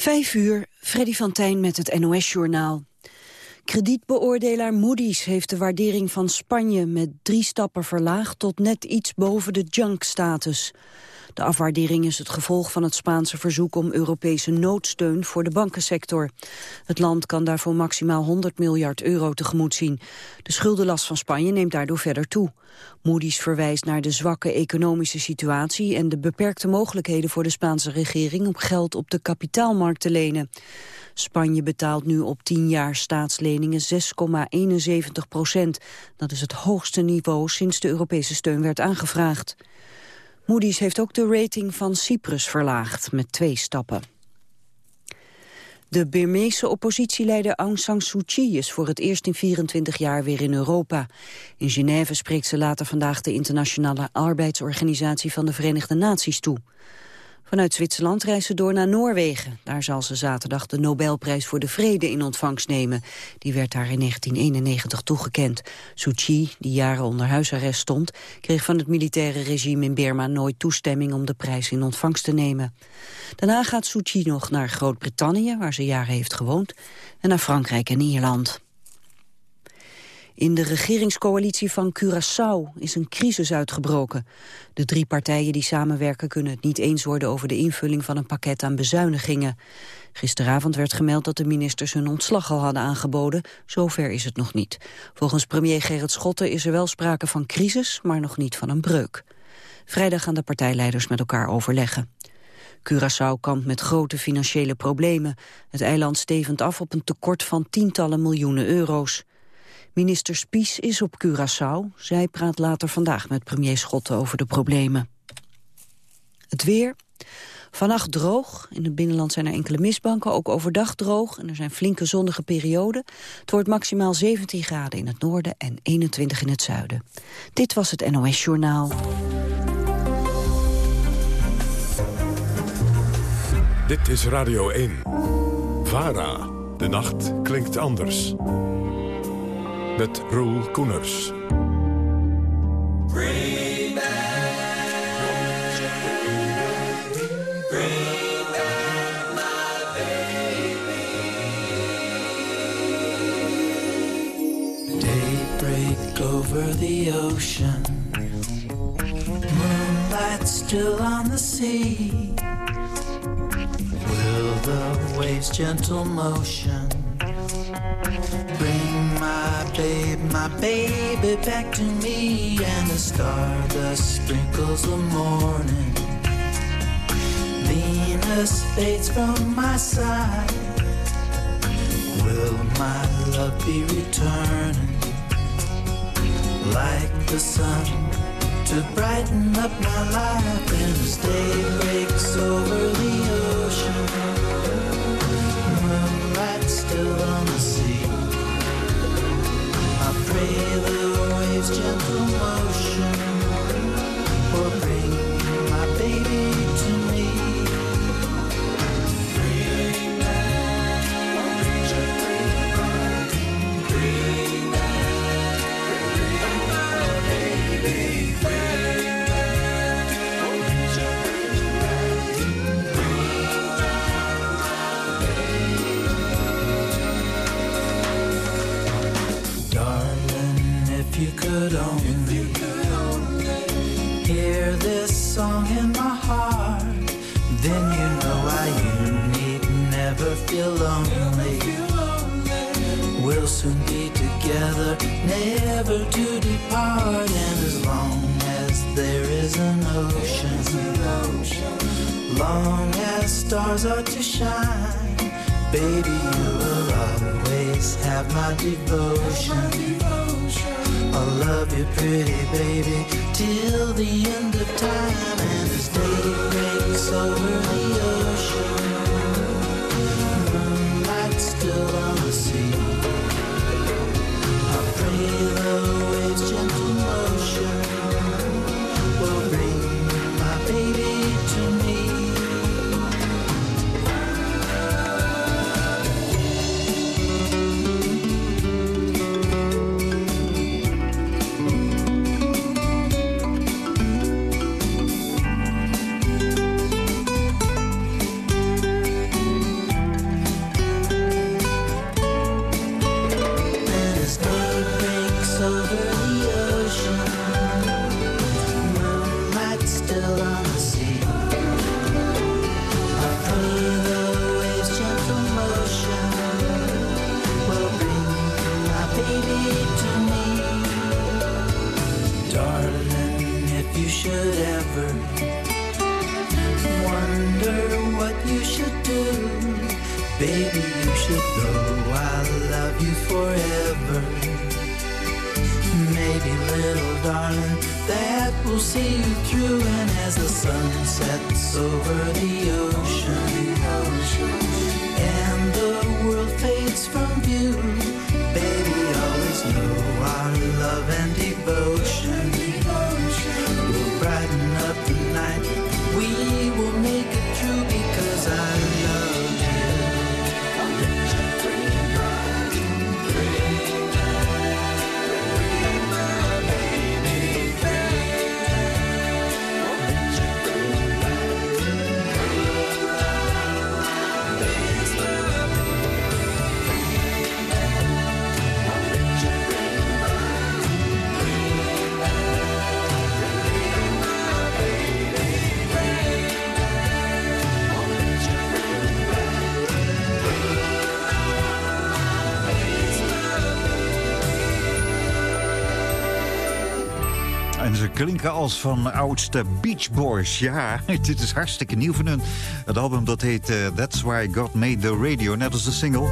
Vijf uur, Freddy van Tijn met het NOS-journaal. Kredietbeoordelaar Moody's heeft de waardering van Spanje met drie stappen verlaagd tot net iets boven de junk-status. De afwaardering is het gevolg van het Spaanse verzoek om Europese noodsteun voor de bankensector. Het land kan daarvoor maximaal 100 miljard euro tegemoet zien. De schuldenlast van Spanje neemt daardoor verder toe. Moody's verwijst naar de zwakke economische situatie en de beperkte mogelijkheden voor de Spaanse regering om geld op de kapitaalmarkt te lenen. Spanje betaalt nu op 10 jaar staatsleningen 6,71 procent. Dat is het hoogste niveau sinds de Europese steun werd aangevraagd. Moody's heeft ook de rating van Cyprus verlaagd met twee stappen. De Birmeese oppositieleider Aung San Suu Kyi is voor het eerst in 24 jaar weer in Europa. In Genève spreekt ze later vandaag de internationale arbeidsorganisatie van de Verenigde Naties toe. Vanuit Zwitserland reist ze door naar Noorwegen. Daar zal ze zaterdag de Nobelprijs voor de Vrede in ontvangst nemen. Die werd daar in 1991 toegekend. Suu Kyi, die jaren onder huisarrest stond... kreeg van het militaire regime in Burma nooit toestemming... om de prijs in ontvangst te nemen. Daarna gaat Suu Kyi nog naar Groot-Brittannië, waar ze jaren heeft gewoond... en naar Frankrijk en Ierland. In de regeringscoalitie van Curaçao is een crisis uitgebroken. De drie partijen die samenwerken kunnen het niet eens worden over de invulling van een pakket aan bezuinigingen. Gisteravond werd gemeld dat de ministers hun ontslag al hadden aangeboden. Zover is het nog niet. Volgens premier Gerrit Schotten is er wel sprake van crisis, maar nog niet van een breuk. Vrijdag gaan de partijleiders met elkaar overleggen. Curaçao kampt met grote financiële problemen. Het eiland stevend af op een tekort van tientallen miljoenen euro's. Minister Spies is op Curaçao. Zij praat later vandaag met premier Schotten over de problemen. Het weer. Vannacht droog. In het binnenland zijn er enkele mistbanken. Ook overdag droog. En er zijn flinke zonnige perioden. Het wordt maximaal 17 graden in het noorden en 21 in het zuiden. Dit was het NOS Journaal. Dit is Radio 1. VARA. De nacht klinkt anders met Roel Koeners. Daybreak over the ocean Moonlight still on the sea Will the waves gentle motion Bring my babe, my baby back to me And the stardust sprinkles the morning. Venus fades from my side. Will my love be returning? Like the sun to brighten up my life And as day breaks over the ocean pray the waves gentle motion could only hear this song in my heart, then you know why you need never feel lonely. We'll soon be together, never to depart, and as long as there is an ocean, long as stars are to shine, baby, you will always have my devotion. I'll love you, pretty baby, till the end of time, and as day breaks over. the Maybe, little darling, that will see you through. And as the sun sets over the ocean, and the world fades from view, baby, always know our love and devotion klinken als van oudste Beach Boys. Ja, dit is hartstikke nieuw van hun. Het album dat heet eh, That's Why God Made the Radio. Net als de single.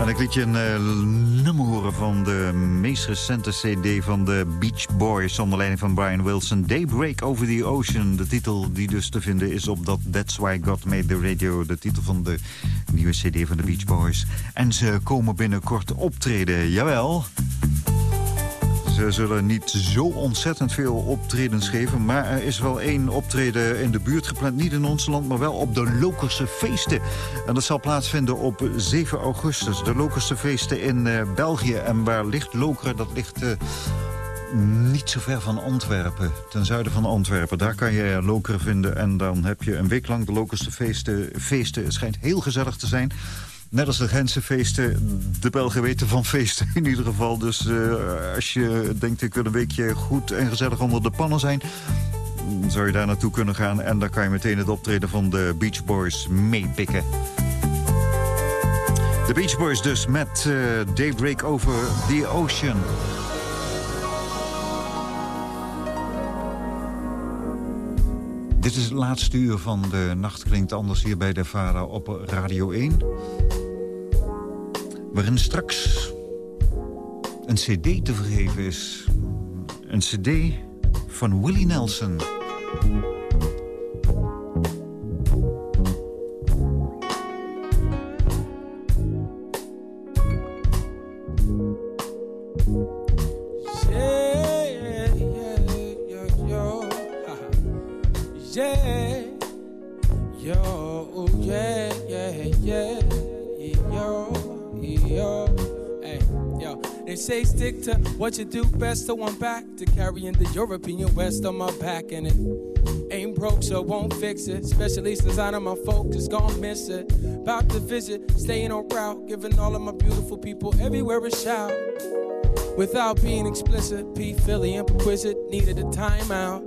En ik liet je een eh, van de meest recente cd van de Beach Boys... onder leiding van Brian Wilson. Daybreak Over the Ocean. De titel die dus te vinden is op dat That's Why God Made the Radio. De titel van de nieuwe cd van de Beach Boys. En ze komen binnenkort optreden, jawel... Ze zullen niet zo ontzettend veel optredens geven... maar er is wel één optreden in de buurt gepland. Niet in ons land, maar wel op de Lokerse Feesten. En dat zal plaatsvinden op 7 augustus. De Lokerse Feesten in eh, België. En waar ligt Lokeren? Dat ligt... eh, niet zo ver van Antwerpen, ten zuiden van Antwerpen. Daar kan je Lokeren vinden en dan heb je een week lang de Lokerse feesten. feesten. Het schijnt heel gezellig te zijn. Net als de Gentse de Belgen weten van feesten in ieder geval. Dus eh, als je denkt, ik wil een weekje goed en gezellig onder de pannen zijn... zou je daar naartoe kunnen gaan. En dan kan je meteen het optreden van de Beach Boys meepikken. De Beach Boys dus met eh, Daybreak Over the Ocean. Dit is het laatste uur van de Nacht Klinkt Anders hier bij de VARA op Radio 1. Waarin straks een cd te vergeven is. Een cd van Willie Nelson. Say stick to what you do best, so I'm back to carrying the European West on my back, and it ain't broke, so won't fix it. Especially since I know my focus gon' miss it. About to visit, staying on route, giving all of my beautiful people everywhere a shout. Without being explicit, P. Philly and Perquisite needed a timeout.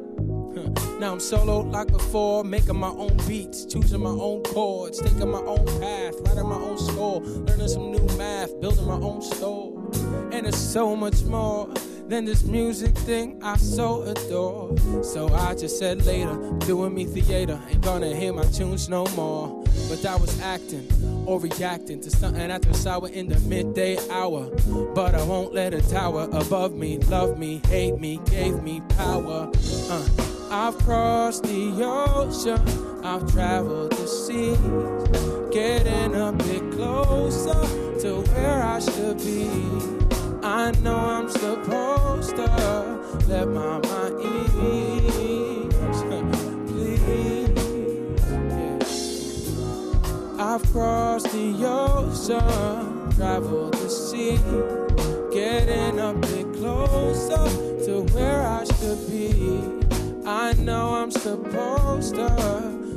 Now I'm solo like before, making my own beats, choosing my own chords, taking my own path, writing my own score, learning some new math, building my own store. And it's so much more than this music thing I so adore. So I just said later, doing me theater, ain't gonna hear my tunes no more. But I was acting or reacting to something after sour in the midday hour. But I won't let a tower above me love me, hate me, gave me power. Uh, I've crossed the ocean, I've traveled the seas, getting a bit closer to where I should be. I know I'm supposed to let my mind ease. Please. I've crossed the ocean, traveled the sea, getting a bit closer to where I should be. I know I'm supposed to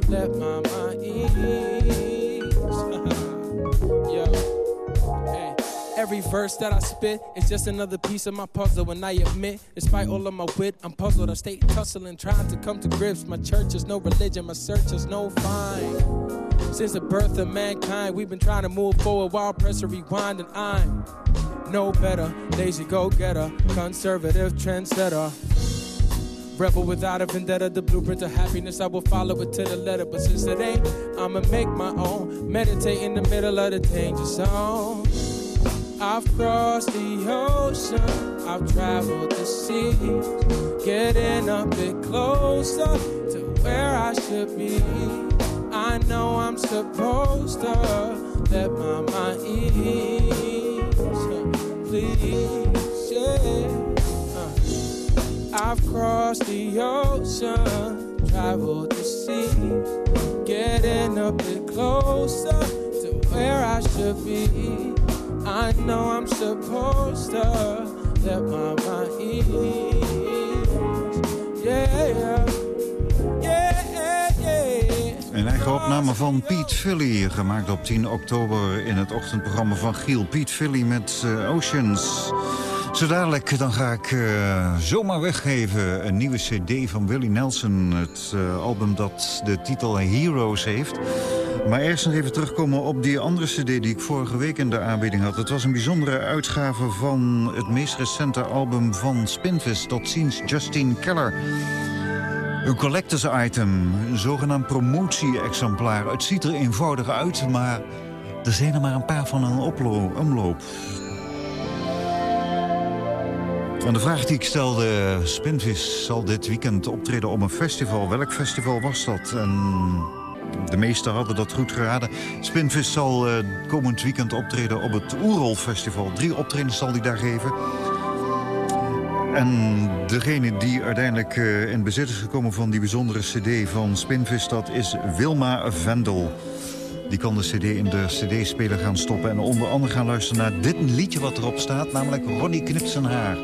let my mind ease. Yo. Every verse that I spit is just another piece of my puzzle. And I admit, despite all of my wit, I'm puzzled. I stay tussling, trying to come to grips. My church is no religion, my search is no fine. Since the birth of mankind, we've been trying to move forward while pressing rewind, and I'm no better. Lazy go getter, conservative trendsetter. Rebel without a vendetta, the blueprint of happiness, I will follow it to the letter. But since it ain't, I'ma make my own. Meditate in the middle of the danger zone. I've crossed the ocean, I've traveled the seas, getting a bit closer to where I should be. I know I'm supposed to let my mind ease. Please. I've crossed the ocean, traveled the sea, getting a bit closer to where I should be. I know I'm supposed to let my mind ease. Yeah. Een eigen opname van Piet Philly, gemaakt op 10 oktober in het ochtendprogramma van Giel. Piet Philly met uh, Oceans. Zo dadelijk dan ga ik uh, zomaar weggeven een nieuwe cd van Willie Nelson. Het uh, album dat de titel Heroes heeft. Maar eerst nog even terugkomen op die andere cd die ik vorige week in de aanbieding had. Het was een bijzondere uitgave van het meest recente album van Spinvis. Tot ziens Justine Keller. Een collectors item, een zogenaamd promotie-exemplaar. Het ziet er eenvoudig uit, maar er zijn er maar een paar van een omloop. En de vraag die ik stelde, Spinvis zal dit weekend optreden op een festival. Welk festival was dat? En de meesten hadden dat goed geraden. Spinvis zal uh, komend weekend optreden op het Oerol Festival. Drie optredens zal hij daar geven. En degene die uiteindelijk uh, in bezit is gekomen van die bijzondere cd van Spinvis... dat is Wilma Vendel. Die kan de cd in de cd-speler gaan stoppen... en onder andere gaan luisteren naar dit liedje wat erop staat... namelijk Ronnie Knipt haar.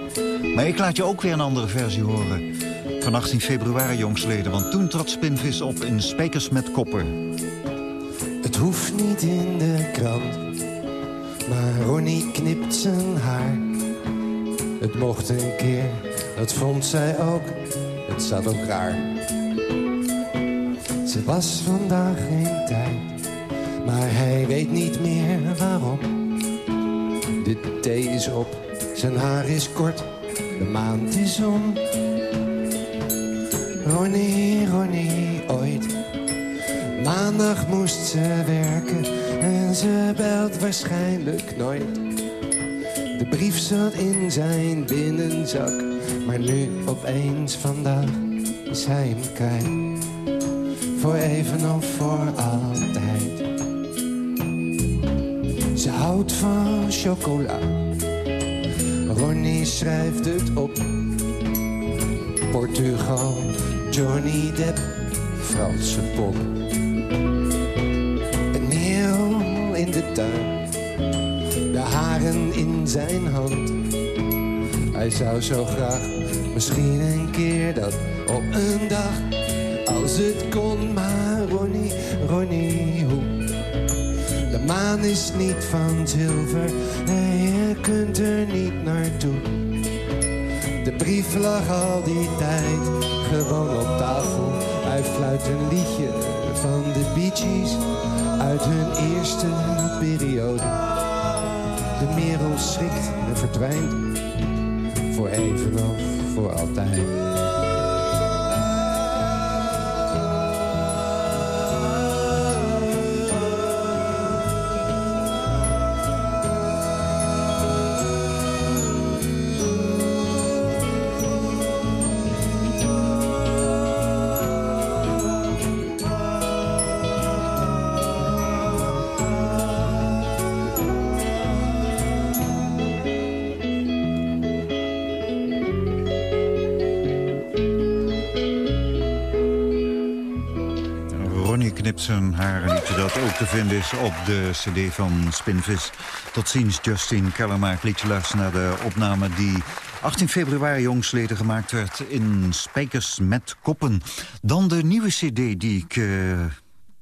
Maar ik laat je ook weer een andere versie horen. Van 18 februari jongsleden, want toen trad Spinvis op in Spijkers met Koppen. Het hoeft niet in de krant, maar Ronnie knipt zijn haar. Het mocht een keer, dat vond zij ook, het zat ook raar. Ze was vandaag geen tijd, maar hij weet niet meer waarom. De thee is op, zijn haar is kort, de maand is om. Ronnie, Ronnie, ooit. Maandag moest ze werken en ze belt waarschijnlijk nooit. De brief zat in zijn binnenzak, maar nu opeens vandaag is hij hem kwijt. Voor even of voor altijd. Ze houdt van chocola. Ronnie schrijft het op. Portugal, Johnny Depp, Franse pop. Een meel in de tuin, de haren in zijn hand. Hij zou zo graag misschien een keer dat op een dag, als het kon, maar Ronnie, Ronnie, hoe? De maan is niet van zilver, kunt er niet naartoe. De brief lag al die tijd gewoon op tafel. Hij fluit een liedje van de Bee uit hun eerste periode. De merel schrikt en verdwijnt voor even of voor altijd. Te vinden is op de cd van Spinvis. Tot ziens, Justin Keller maakt liedje luisteren naar de opname die 18 februari jongsleden gemaakt werd in Spijkers met Koppen. Dan de nieuwe cd die ik... Uh,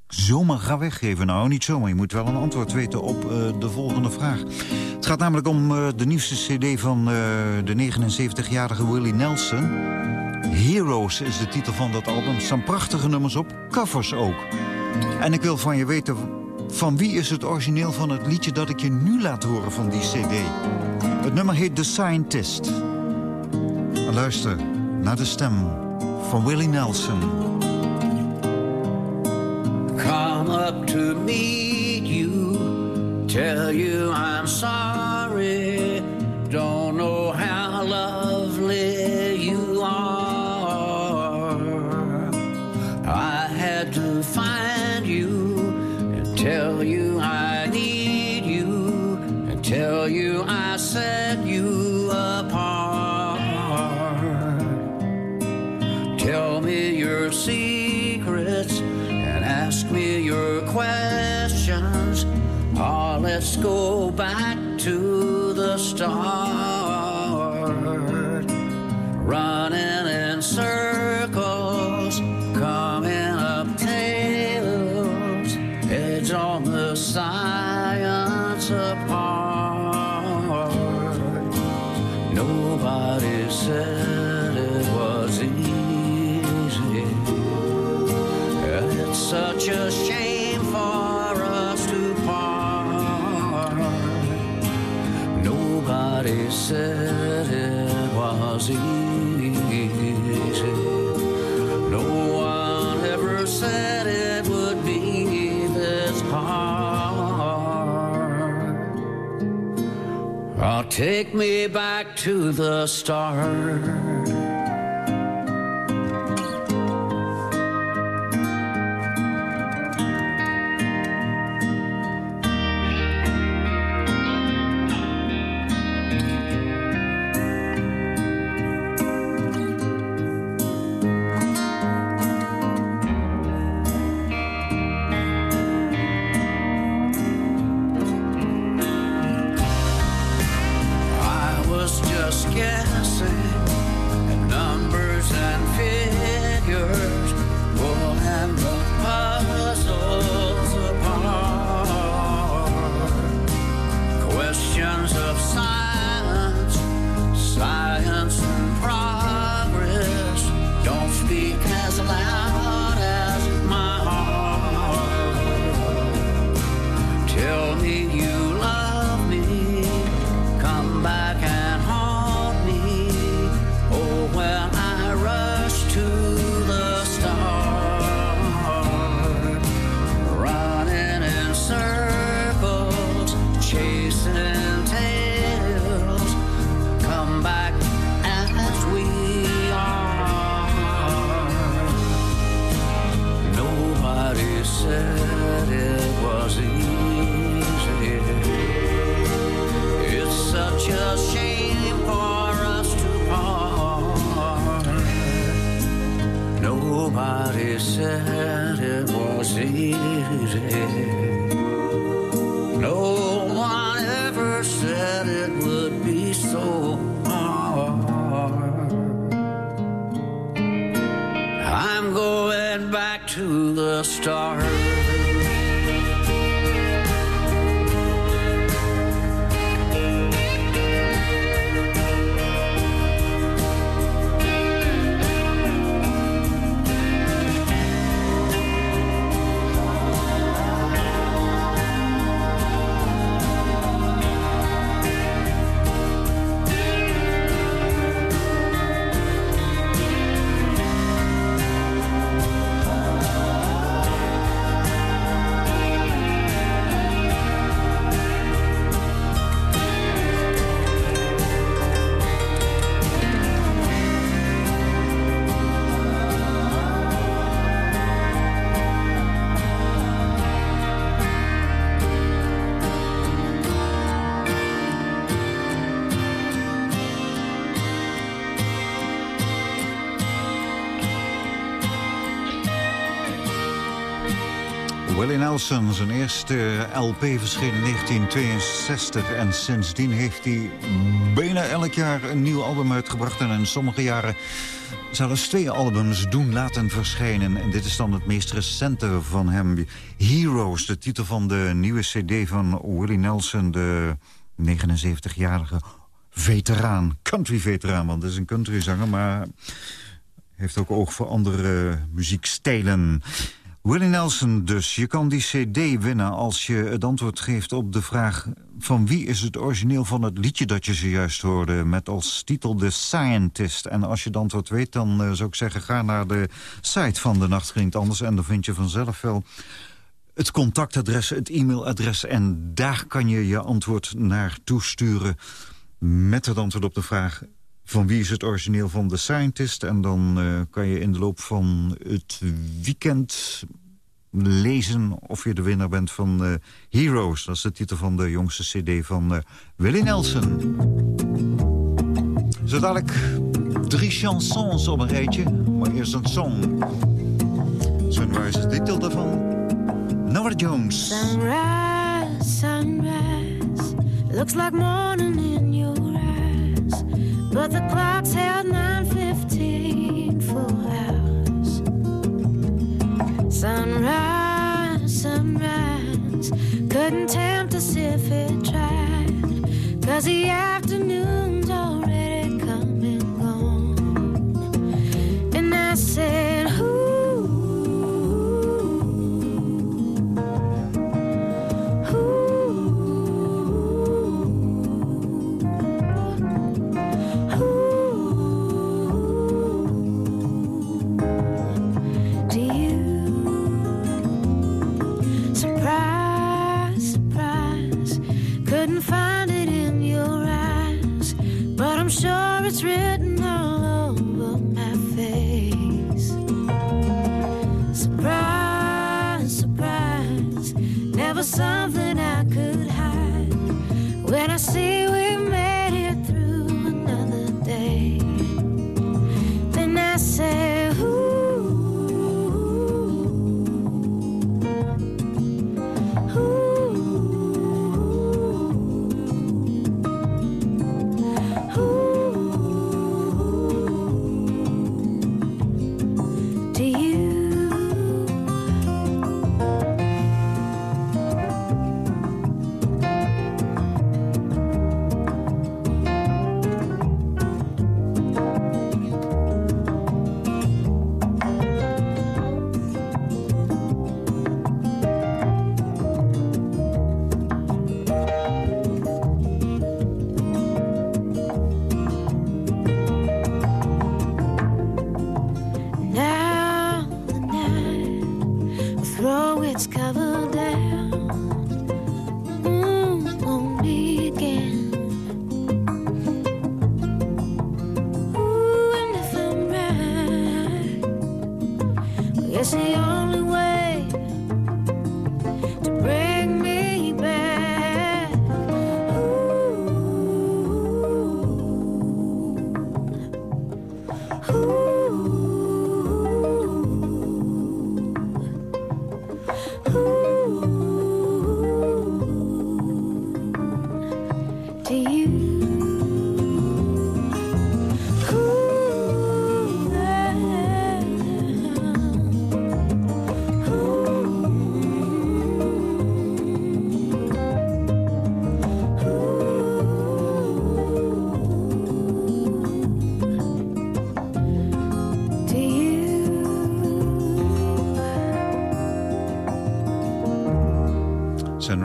zomaar ga weggeven. Nou, niet zomaar. Je moet wel een antwoord weten op uh, de volgende vraag. Het gaat namelijk om uh, de nieuwste cd van de 79-jarige Willie Nelson. Heroes is de titel van dat album. Er staan prachtige nummers op, covers ook. En ik wil van je weten, van wie is het origineel van het liedje dat ik je nu laat horen van die cd? Het nummer heet The Scientist. Luister naar de stem van Willie Nelson. Come up to meet you, tell you I'm sorry, don't Oh, take me back to the start. I'm going back to the stars. Nelson. Zijn eerste LP verscheen in 1962 en sindsdien heeft hij bijna elk jaar een nieuw album uitgebracht. En in sommige jaren zelfs twee albums doen laten verschijnen. En dit is dan het meest recente van hem. Heroes, de titel van de nieuwe cd van Willie Nelson, de 79-jarige veteraan. Country-veteraan, want hij is een countryzanger, maar heeft ook oog voor andere muziekstijlen dus. Je kan die cd winnen als je het antwoord geeft op de vraag... van wie is het origineel van het liedje dat je zojuist hoorde... met als titel The Scientist. En als je het antwoord weet, dan uh, zou ik zeggen... ga naar de site van De Nacht Anders... en dan vind je vanzelf wel het contactadres, het e-mailadres... en daar kan je je antwoord naar toesturen... met het antwoord op de vraag van wie is het origineel van The Scientist. En dan uh, kan je in de loop van het weekend lezen of je de winnaar bent van uh, Heroes. Dat is de titel van de jongste cd van uh, Willie Nelson. Zo dadelijk drie chansons op een rijtje, maar eerst een song. Sunrise is de titel daarvan. Nora Jones. Sunrise, sunrise, looks like morning. But the clock's held 9.15 full hours. Sunrise, sunrise, couldn't tempt us if it tried. Cause the afternoon's already come and gone. And I said,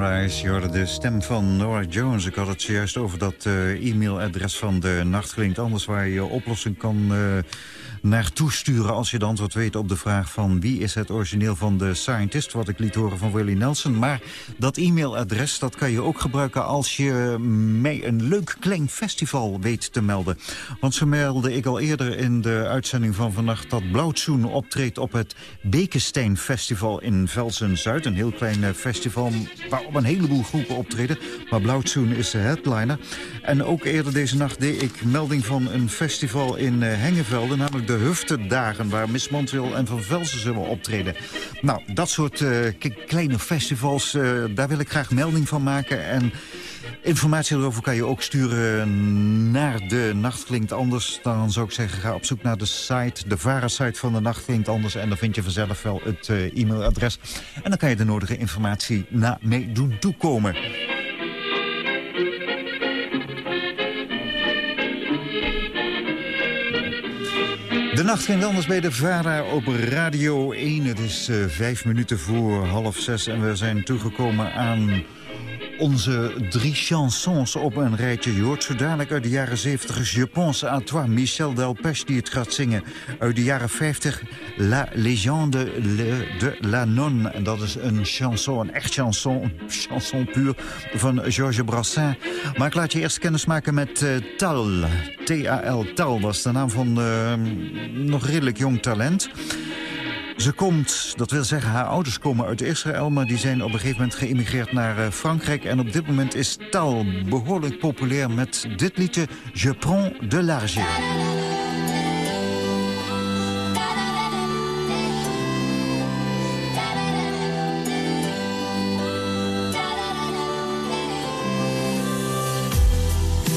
Sunrise, je hoorde de stem van Nora Jones. Ik had het zojuist over dat eh, e-mailadres van de Nacht Klinkt Anders... waar je je oplossing kan eh, naartoe sturen als je het antwoord weet op de vraag van... wie is het origineel van de Scientist, wat ik liet horen van Willie Nelson. Maar dat e-mailadres dat kan je ook gebruiken als je mij een leuk klein festival weet te melden. Want zo meldde ik al eerder in de uitzending van vannacht... dat Blauwtsoen optreedt op het Bekenstein Festival in Velsen-Zuid. Een heel klein eh, festival waarop een heleboel groepen optreden. Maar Blauwtsoen is de headliner. En ook eerder deze nacht deed ik melding van een festival in eh, Hengevelde... namelijk de Huftedagen, waar Miss Montreal en Van Velsen zullen optreden. Nou, dat soort eh, kleine festivals, eh, daar wil ik graag melding van maken. En informatie erover kan je ook sturen naar de Nacht Klinkt Anders. Dan zou ik zeggen, ga op zoek naar de site, de VARA-site van de Nacht Klinkt Anders. En dan vind je vanzelf wel het eh, e-mailadres. En dan kan je de nodige informatie naar mee doen toekomen. De nacht ging anders bij de VARA op Radio 1. Het is uh, vijf minuten voor half zes en we zijn toegekomen aan onze drie chansons op een rijtje. Je hoort zo dadelijk uit de jaren 70 Je pense à toi, Michel Delpech die het gaat zingen. Uit de jaren 50 La légende de la nonne. En dat is een chanson, een echt chanson, een chanson puur van Georges Brassens. Maar ik laat je eerst kennis maken met uh, Tal. T-A-L, Tal, is de naam van uh, nog redelijk jong talent. Ze komt, dat wil zeggen haar ouders komen uit Israël... maar die zijn op een gegeven moment geëmigreerd naar uh, Frankrijk. En op dit moment is Tal behoorlijk populair met dit liedje... Je prends de l'argent.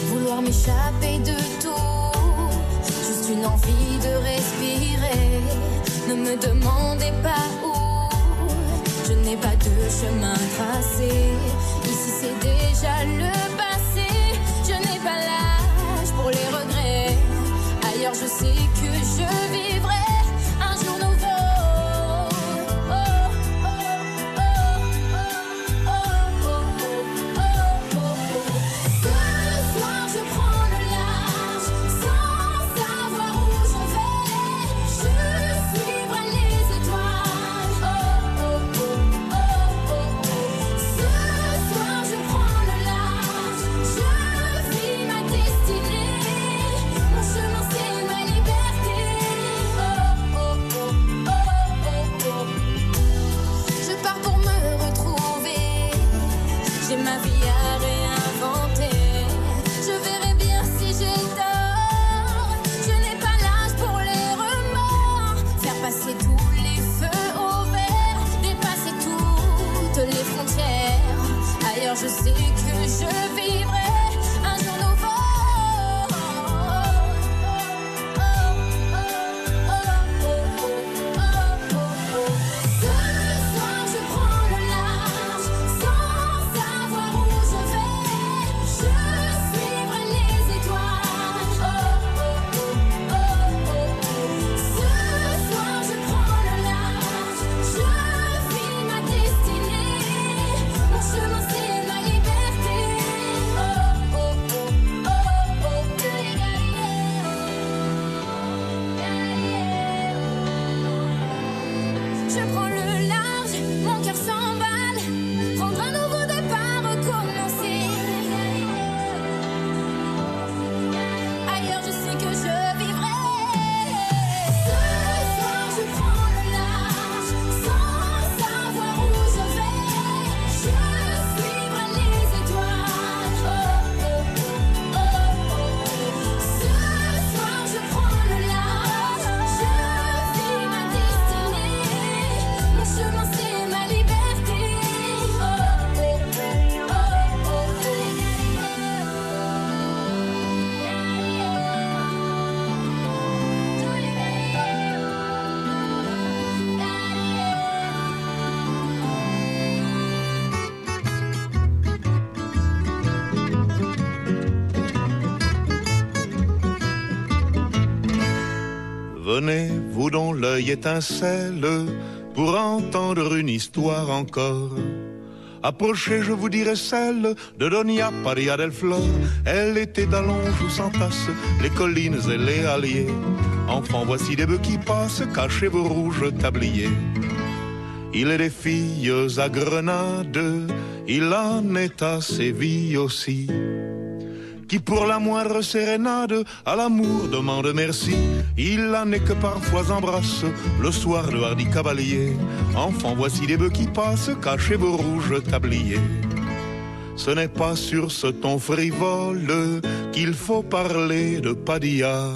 Vouloir m'échapper de tout, juste une envie me demandez pas où, je n'ai pas de chemin tracé. Ici c'est déjà le l'œil étincelle, pour entendre une histoire encore. Approchez, je vous dirai celle de Donia Paria del Flor. Elle était d'allonge où s'entassent les collines et les halliers. Enfants, voici des bœufs qui passent, cachez vos rouges tabliers. Il est des filles à Grenade, il en est à Séville aussi qui pour la moindre sérénade à l'amour demande merci. Il en est que parfois embrasse le soir le hardi cavalier. Enfant, voici des bœufs qui passent, cachez vos rouges tabliers. Ce n'est pas sur ce ton frivole qu'il faut parler de Padilla.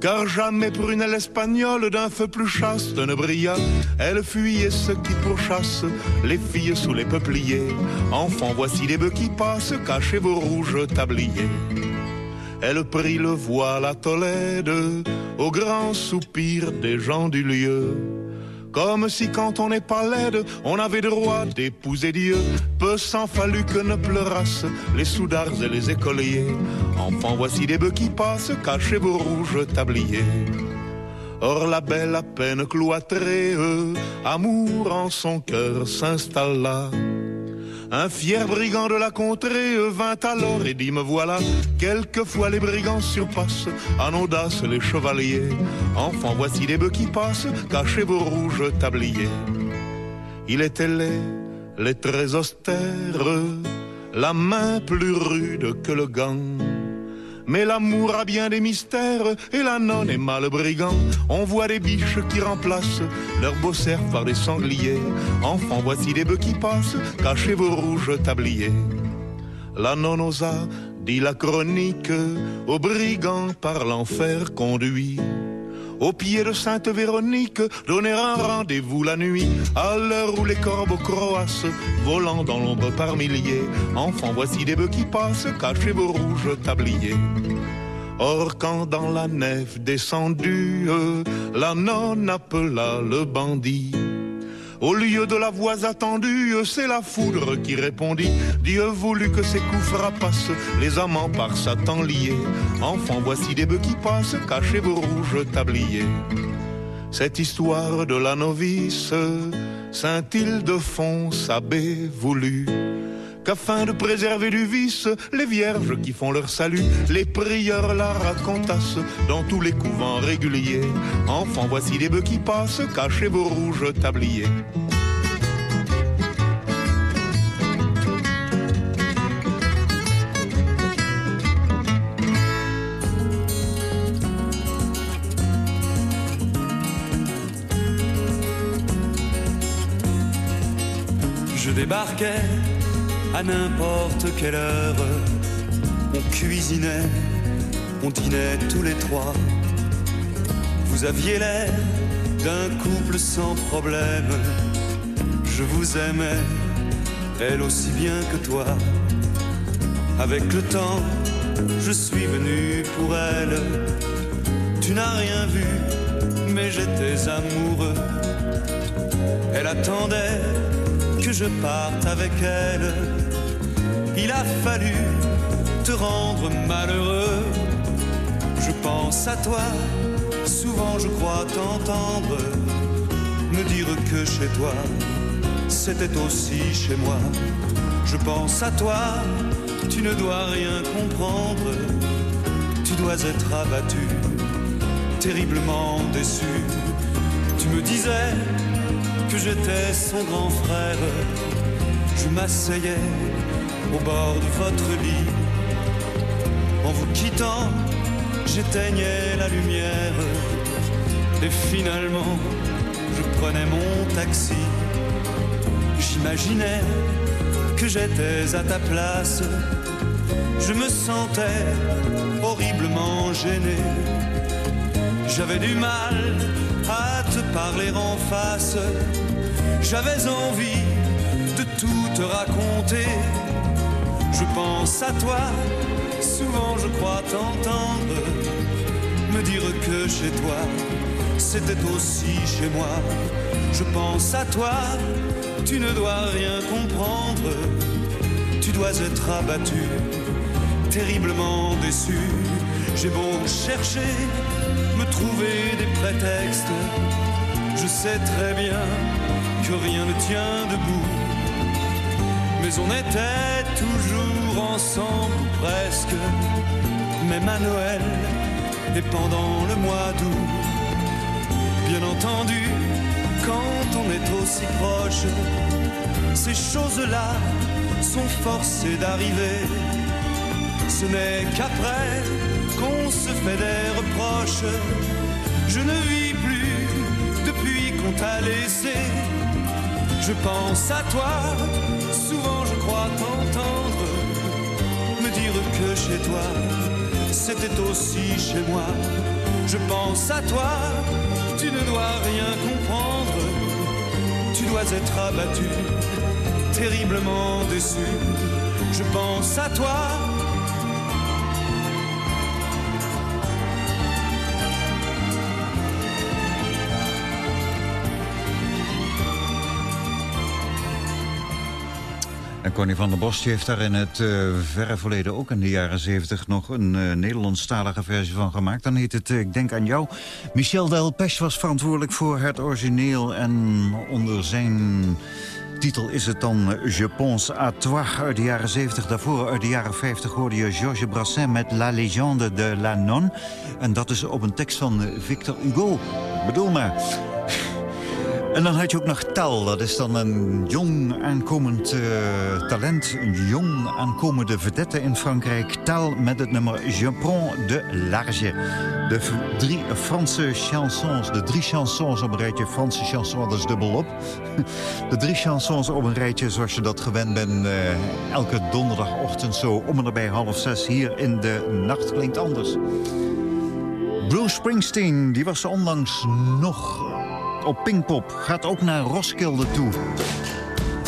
Car jamais prunelle espagnole d'un feu plus chaste ne brilla. Elle fuyait ceux qui pourchassent les filles sous les peupliers. Enfants, voici des bœufs qui passent, cachez vos rouges tabliers. Elle prit le voile à Tolède au grand soupir des gens du lieu. Comme si quand on n'est pas laide, on avait droit d'épouser Dieu. Peu s'en fallut que ne pleurassent les soudards et les écoliers. Enfants, voici des bœufs qui passent, cachez vos rouges tabliers. Or la belle à peine cloîtrée, amour en son cœur s'installa. Un fier brigand de la contrée vint alors et dit me voilà. Quelquefois les brigands surpassent en audace les chevaliers. Enfants, voici les bœufs qui passent, cachez vos rouges tabliers. Il était laid, les traits austères, la main plus rude que le gant. Mais l'amour a bien des mystères et la nonne est mal brigand. On voit des biches qui remplacent leurs beaux cerfs par des sangliers. Enfants, voici des bœufs qui passent, cachez vos rouges tabliers. La nonne osa, dit la chronique, au brigand par l'enfer conduit. Au pied de Sainte Véronique, donner un rendez-vous la nuit, à l'heure où les corbeaux croassent, volant dans l'ombre par milliers. Enfants, voici des bœufs qui passent, cachez vos rouges tabliers. Or, quand dans la nef descendue, la nonne appela le bandit. Au lieu de la voix attendue, c'est la foudre qui répondit. Dieu voulut que ces coups frapassent les amants par Satan liés. Enfants, voici des bœufs qui passent, cachez vos rouges tabliers. Cette histoire de la novice, Saint Ildefonse abbé voulut qu'afin de préserver du vice les vierges qui font leur salut, les prieurs la racontassent dans tous les couvents réguliers. Enfants, voici les bœufs qui passent, cachez vos rouges tabliers. Je débarquais à n'importe quelle heure. On cuisinait, on dînait tous les trois. Vous aviez l'air d'un couple sans problème. Je vous aimais, elle aussi bien que toi. Avec le temps, je suis venu pour elle. Tu n'as rien vu, mais j'étais amoureux. Elle attendait que je parte avec elle. Il a fallu te rendre malheureux. Je pense à toi, souvent je crois t'entendre me dire que chez toi, c'était aussi chez moi. Je pense à toi, tu ne dois rien comprendre. Tu dois être abattu, terriblement déçu. Tu me disais que j'étais son grand frère. Je m'asseyais au bord de votre lit. En vous quittant, j'éteignais la lumière. Et finalement, je prenais mon taxi. J'imaginais que j'étais à ta place. Je me sentais horriblement gêné. J'avais du mal à te parler en face. J'avais envie de tout te raconter. Je pense à toi, souvent je crois t'entendre me dire que chez toi, c'était aussi chez moi. Je pense à toi, tu ne dois rien comprendre. Tu dois être abattu, terriblement déçu. J'ai beau chercher, me trouver des prétextes. Je sais très bien que rien ne tient debout. On était toujours ensemble, presque, même à Noël et pendant le mois d'août. Bien entendu, quand on est aussi proche, ces choses-là sont forcées d'arriver. Ce n'est qu'après qu'on se fait des reproches. Je ne vis plus depuis qu'on t'a laissé. Je pense à toi, t'entendre me dire que chez toi, c'était aussi chez moi. Je pense à toi, tu ne dois rien comprendre. Tu dois être abattu, terriblement déçu. Je pense à toi. En Connie van der Bos heeft daar in het uh, verre verleden... ook in de jaren 70 nog een uh, Nederlandstalige versie van gemaakt. Dan heet het uh, Ik denk aan jou. Michel Delpech was verantwoordelijk voor het origineel... en onder zijn titel is het dan Je pense à toi uit de jaren 70. Daarvoor uit de jaren 50 hoorde je Georges Brassens met La légende de la nonne. En dat is op een tekst van Victor Hugo. Bedoel maar. En dan had je ook nog Tal. Dat is dan een jong aankomend uh, talent. Een jong aankomende vedette in Frankrijk. Tal met het nummer Je de large. De drie Franse chansons. De drie chansons op een rijtje. Franse chansons, dat is dubbelop. De drie chansons op een rijtje zoals je dat gewend bent. Uh, elke donderdagochtend zo om en erbij half zes. Hier in de Nacht Klinkt Anders. Bruce Springsteen, die was onlangs nog op Pinkpop. Gaat ook naar Roskilde toe.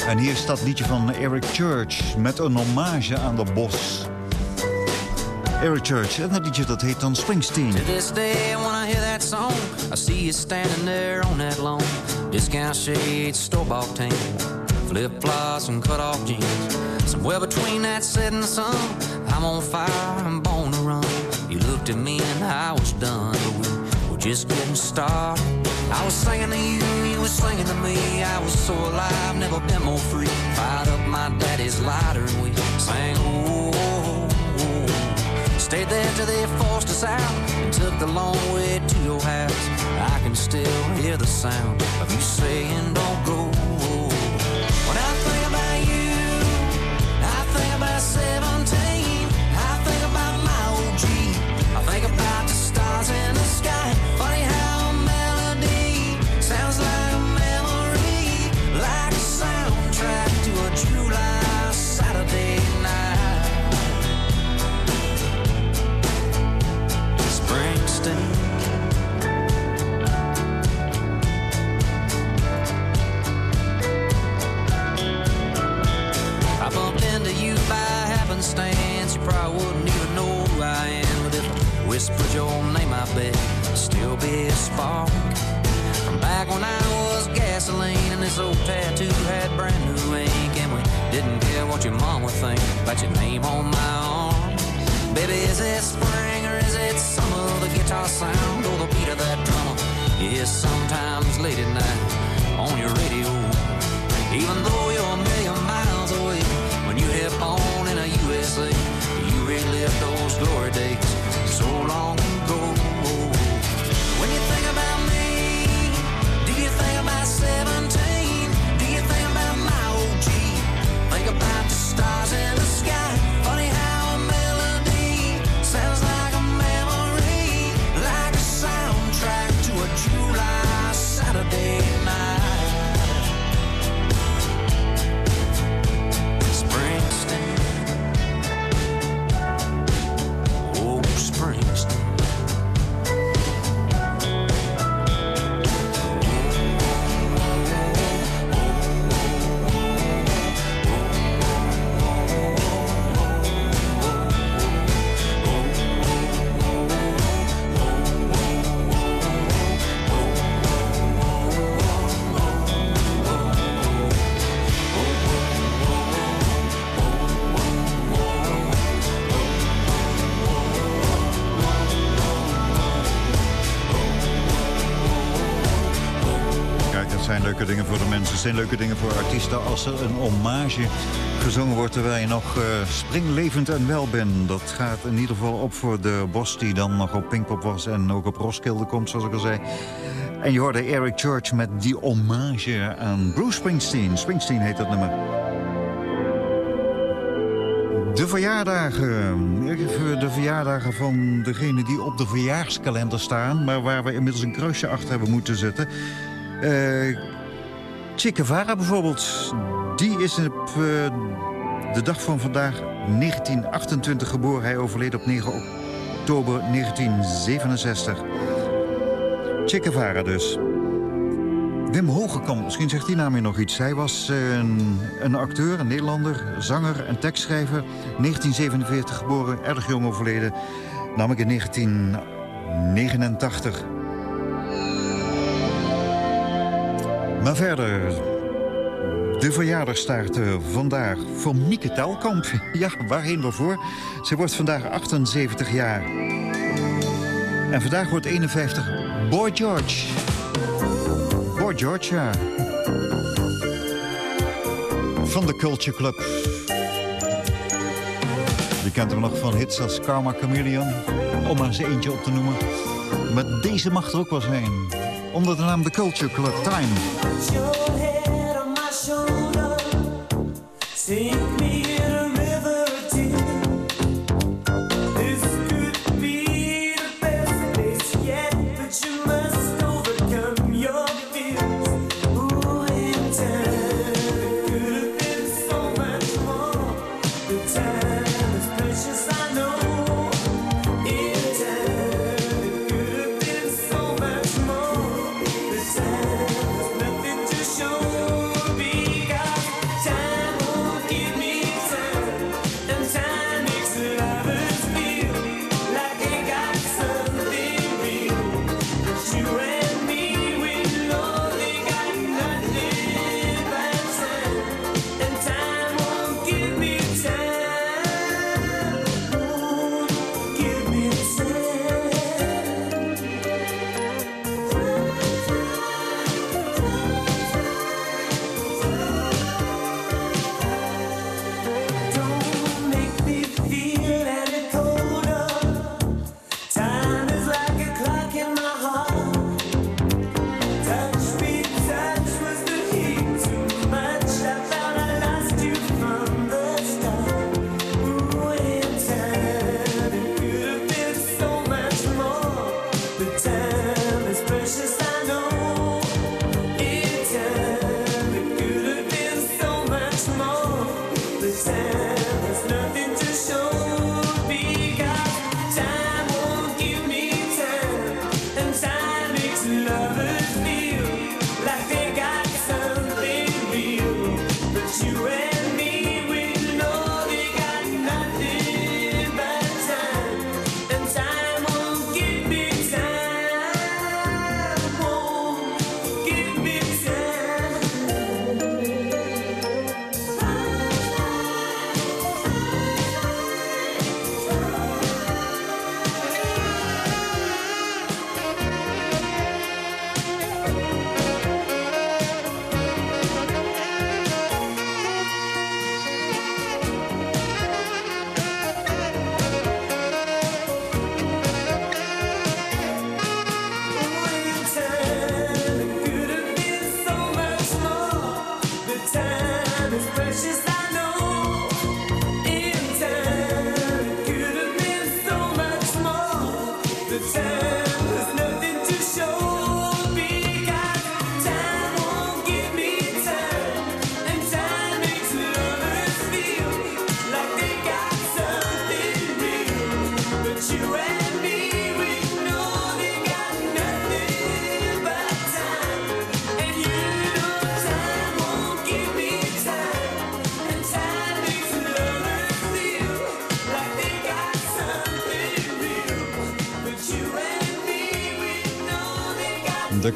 En hier staat liedje van Eric Church met een hommage aan de bos. Eric Church, en dat liedje dat heet dan Springsteen. To this day when I hear that song, I see you standing there on that lawn. Discount shades, store-bought flip-flops and cut-off jeans. Somewhere between that setting sun, I'm on fire, I'm born to run. You looked at me and I was done, but we were just getting started. I was singing to you, you were singing to me. I was so alive, never been more free. Fired up my daddy's lighter and we sang, oh, oh, oh. Stayed there till they forced us out and took the long way to your house. I can still hear the sound of you saying, don't go. Name, I still be a spark. From back when I was gasoline and this old tattoo had brand new ink and we didn't care what your mom would think about your name on my arm. Baby, is it spring or is it summer? The guitar sound or the beat of that drummer? Yes, sometimes late at night on your radio. Even though you're a million miles away, when you hit on in a USA, you relive those glory days so long ago. Leuke dingen voor artiesten als er een hommage gezongen wordt... terwijl je nog eh, springlevend en wel bent. Dat gaat in ieder geval op voor de Bos die dan nog op Pinkpop was... en ook op Roskilde komt, zoals ik al zei. En je hoorde Eric Church met die hommage aan Bruce Springsteen. Springsteen heet dat nummer. De verjaardagen. De verjaardagen van degene die op de verjaarskalender staan... maar waar we inmiddels een kruisje achter hebben moeten zetten. Eh Che bijvoorbeeld, die is op eh, de dag van vandaag 1928 geboren. Hij overleed op 9 oktober 1967. Che dus. Wim Hogekamp, misschien zegt die naam je nog iets. Hij was eh, een, een acteur, een Nederlander, zanger en tekstschrijver. 1947 geboren, erg jong overleden. Namelijk in 1989. Maar verder, De verjaardagstaart uh, vandaag voor Mieke Telkamp. Ja, waarheen we voor? Ze wordt vandaag 78 jaar. En vandaag wordt 51 Boy George. Boy George, ja. Van de Culture Club. Je kent hem nog van hits als Karma Chameleon. Om maar eens eentje op te noemen. Maar deze mag er ook wel zijn. Onder de naam The Culture Club Time.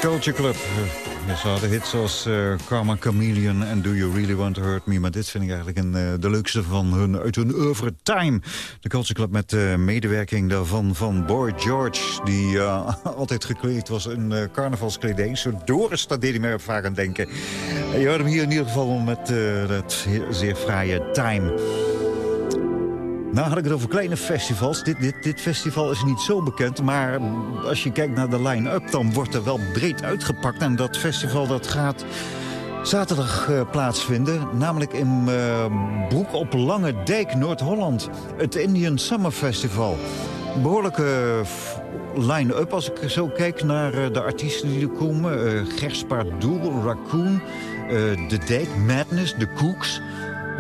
Culture Club. Ze hadden hits zoals uh, Karma Chameleon en Do You Really Want To Hurt Me. Maar dit vind ik eigenlijk een, uh, de leukste van hun, uit hun oeuvre Time. De Culture Club met medewerking daarvan van Boy George. Die altijd gekleed was in carnavalskleding. Zo Doris, dat deed hij mij vaak aan denken. je hoort hem hier in ieder geval met dat zeer fraaie Time. Nou had ik het over kleine festivals. Dit, dit, dit festival is niet zo bekend. Maar als je kijkt naar de line-up, dan wordt er wel breed uitgepakt. En dat festival dat gaat zaterdag uh, plaatsvinden. Namelijk in uh, Broek op Lange Dijk, Noord-Holland. Het Indian Summer Festival. Behoorlijke line-up als ik zo kijk naar de artiesten die er komen. Uh, Gerspaard Doel, Raccoon, De Dijk, Madness, The Cooks...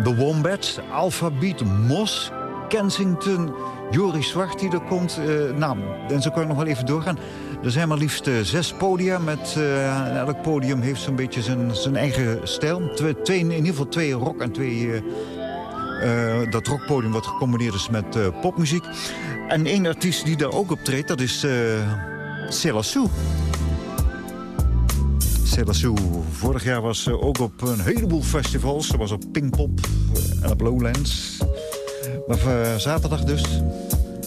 The Wombats, Alphabet, Mos, Kensington, Joris Zwart die er komt. Uh, nou, en zo kan ik nog wel even doorgaan. Er zijn maar liefst uh, zes podia. Met, uh, elk podium heeft zo'n beetje zijn, zijn eigen stijl. Twee, twee, in ieder geval twee rock en twee... dat rockpodium wat gecombineerd is met popmuziek. En één artiest die daar ook optreedt, dat is Sue. Sue. Vorig jaar was ze ook op een heleboel festivals. Ze was op Pinkpop en op Lowlands. Maar voor zaterdag dus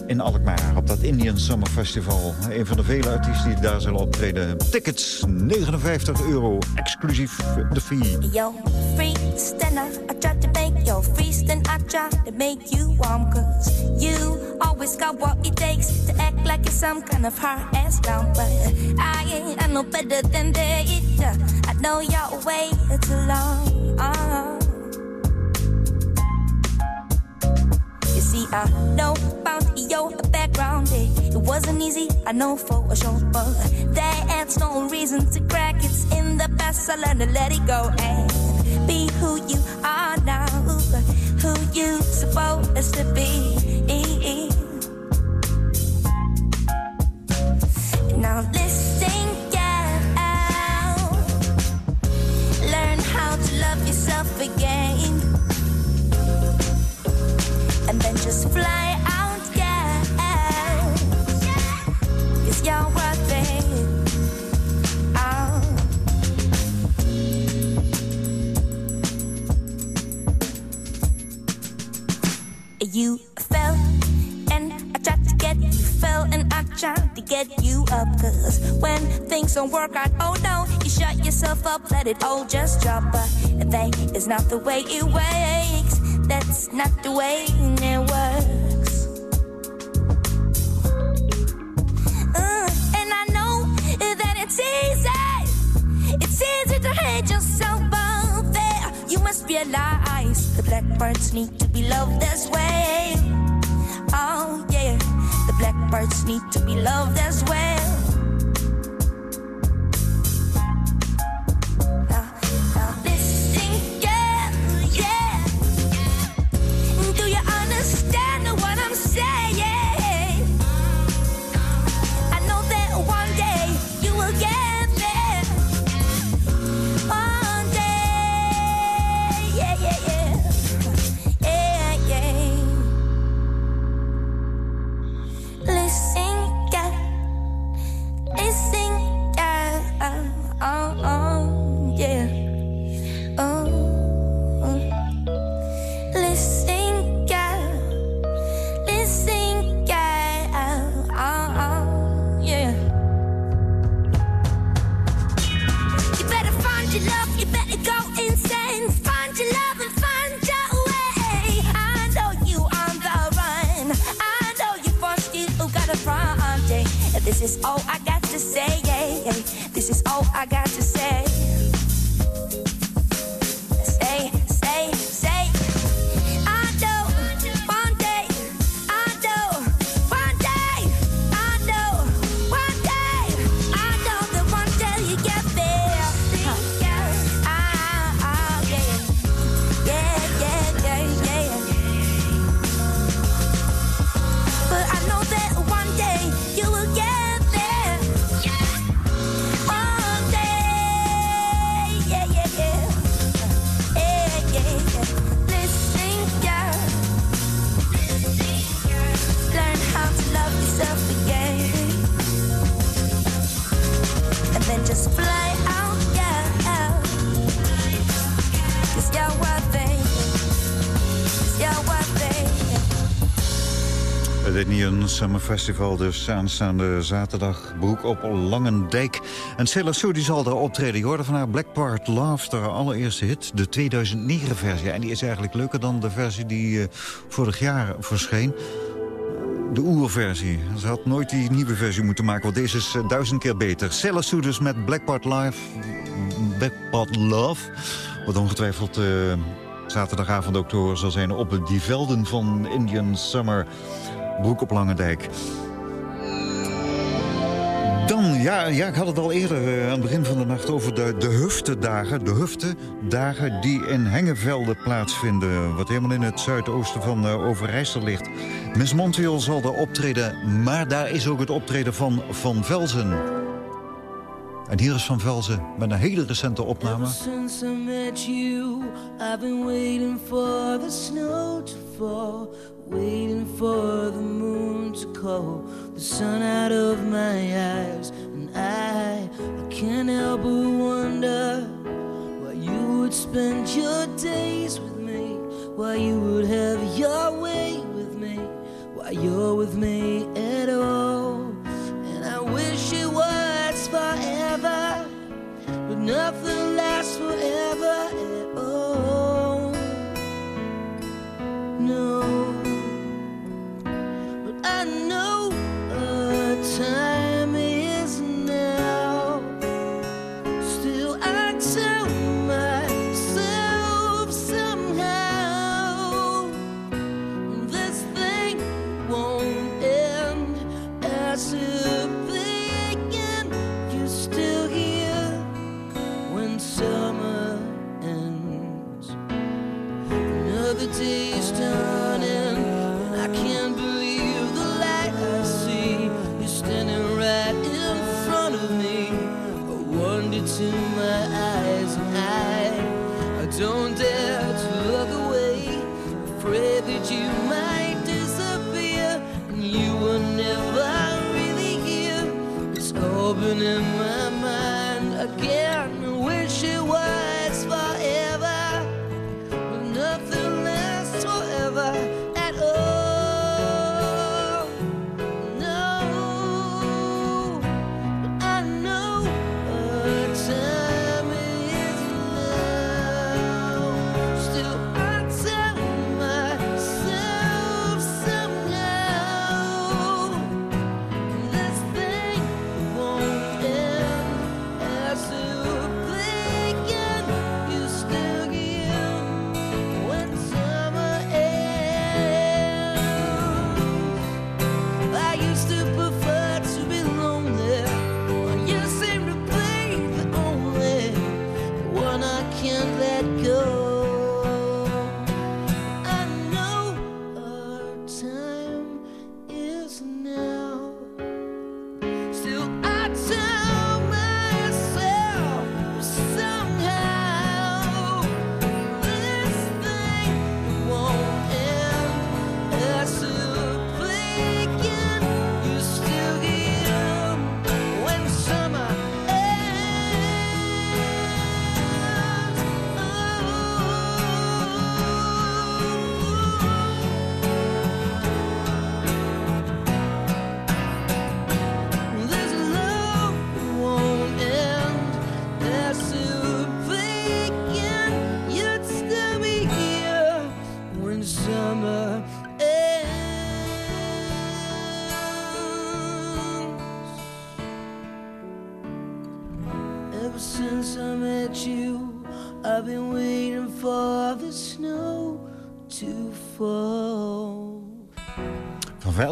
in Alkmaar op dat Indian Summer Festival. Een van de vele artiesten die daar zullen optreden. Tickets 59 euro, exclusief de fee. Yo, free stand I try to make your free stand I try to make you warm cause you always got what it takes to act like you're some kind of hard ass clown but I ain't I know better than that I know you're way too long uh. You see, I know about your background. It, wasn't easy, I know for sure. But that's no reason to crack. It's in the past, I learned to let it go and be who you are now. Who you supposed to be. Now listen, girl. Learn how to love yourself again You fell and I tried to get you fell and I tried to get you up cause when things don't work out oh no you shut yourself up let it all just drop but that is not the way it works that's not the way it works. Uh, and I know that it's easy. It's easy to hate yourself there. You must realize the blackbirds need to be loved as well. Oh, yeah. The blackbirds need to be loved as well. Indian Summer Festival dus aanstaande zaterdag. Broek op Langendijk. En Sailor Sue die zal daar optreden. Je hoorde van haar Black Part Love, haar allereerste hit. De 2009 versie. En die is eigenlijk leuker dan de versie die eh, vorig jaar verscheen. De oerversie. Ze had nooit die nieuwe versie moeten maken, want deze is eh, duizend keer beter. Sailor Sue dus met Black Part Live. Black Part Love. Wat ongetwijfeld eh, zaterdagavond ook te horen zal zijn op die velden van Indian Summer. Broek op Langendijk. Dan, ja, ja, ik had het al eerder eh, aan het begin van de nacht over de, de huftedagen. De huftedagen die in Hengevelde plaatsvinden. Wat helemaal in het zuidoosten van uh, Overijssel ligt. Miss Montreal zal daar optreden, maar daar is ook het optreden van Van Velzen. En hier is Van Velzen met een hele recente opname. Met waiting for the moon to call the sun out of my eyes, and I, I can't help but wonder why you would spend your days with me, why you would have your way with me, why you're with me at all. And I wish it was forever, but nothing lasts forever at all. No.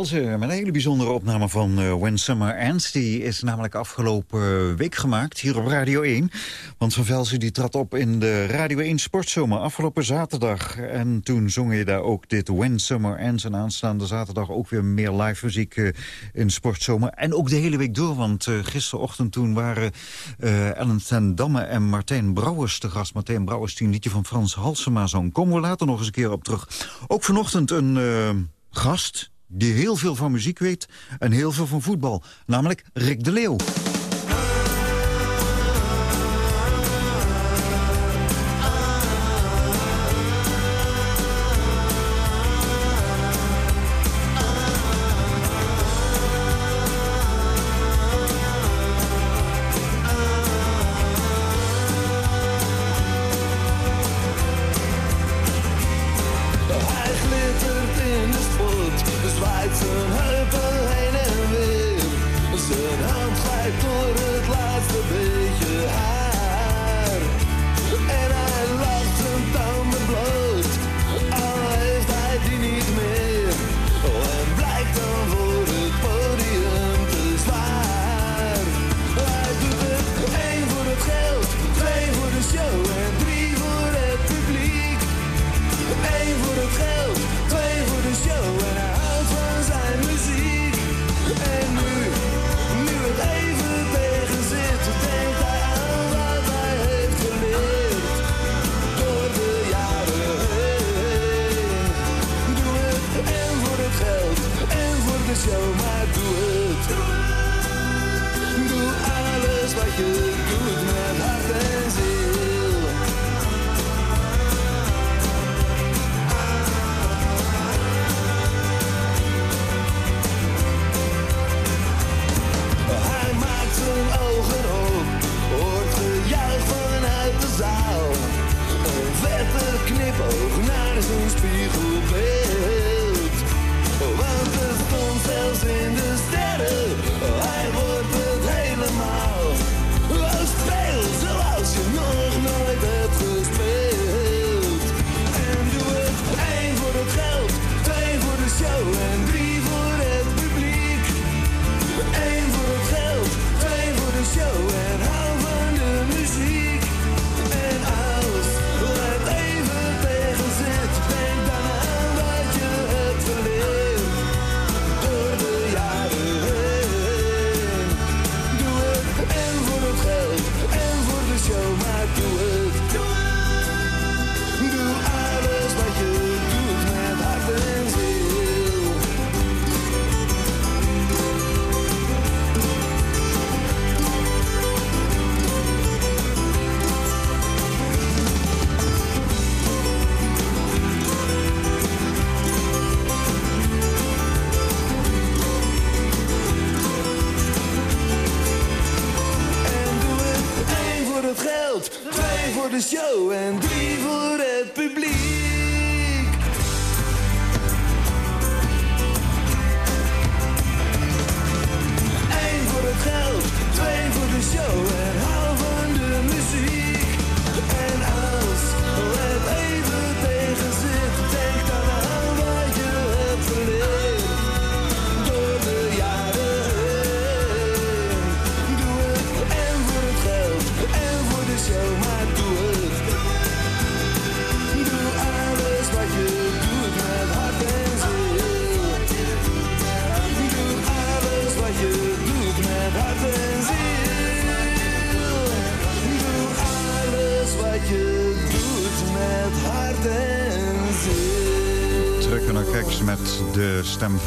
Velzen met een hele bijzondere opname van eh, When Summer Ends. Die is namelijk afgelopen week gemaakt, hier op Radio 1. Want Van Velzen die trad op in de Radio 1 Sportzomer afgelopen zaterdag. En toen zong je daar ook dit When Summer Ends. En aanstaande zaterdag ook weer meer live muziek eh, in Sportzomer. En ook de hele week door, want eh, gisterochtend toen waren eh, Ellen ten Damme en Martijn Brouwers te gast. Martijn Brouwers die een liedje van Frans Halsema zong. Komen we later nog eens een keer op terug. Ook vanochtend een eh, gast die heel veel van muziek weet en heel veel van voetbal. Namelijk Rick de Leeuw.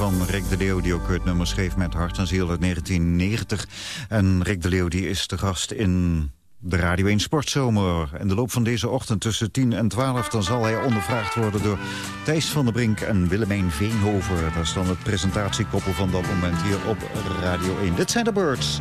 Van Rick de Leeuw... die ook het nummer schreef met hart en ziel uit 1990. En Rick de Leeuw die is de gast in de Radio 1 Sportzomer. In de loop van deze ochtend tussen 10 en 12... dan zal hij ondervraagd worden door Thijs van der Brink en Willemijn Veenhoven. Dat is dan het presentatiekoppel van dat moment hier op Radio 1. Dit zijn de Birds.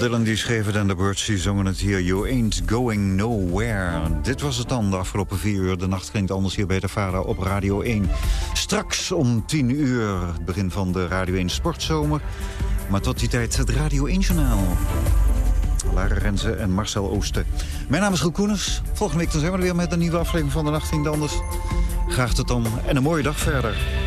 Dylan die schreef het en de Birds die zongen het hier. You ain't going nowhere. Dit was het dan de afgelopen vier uur. De nacht ging anders hier bij de Vader op Radio 1. Straks om 10 uur het begin van de Radio 1 Sportzomer. Maar tot die tijd het Radio 1 Journaal. Lara Renze en Marcel Oosten. Mijn naam is Roel Koeners. Volgende week dan zijn we er weer met een nieuwe aflevering van de Nacht ging anders. Graag tot dan en een mooie dag verder.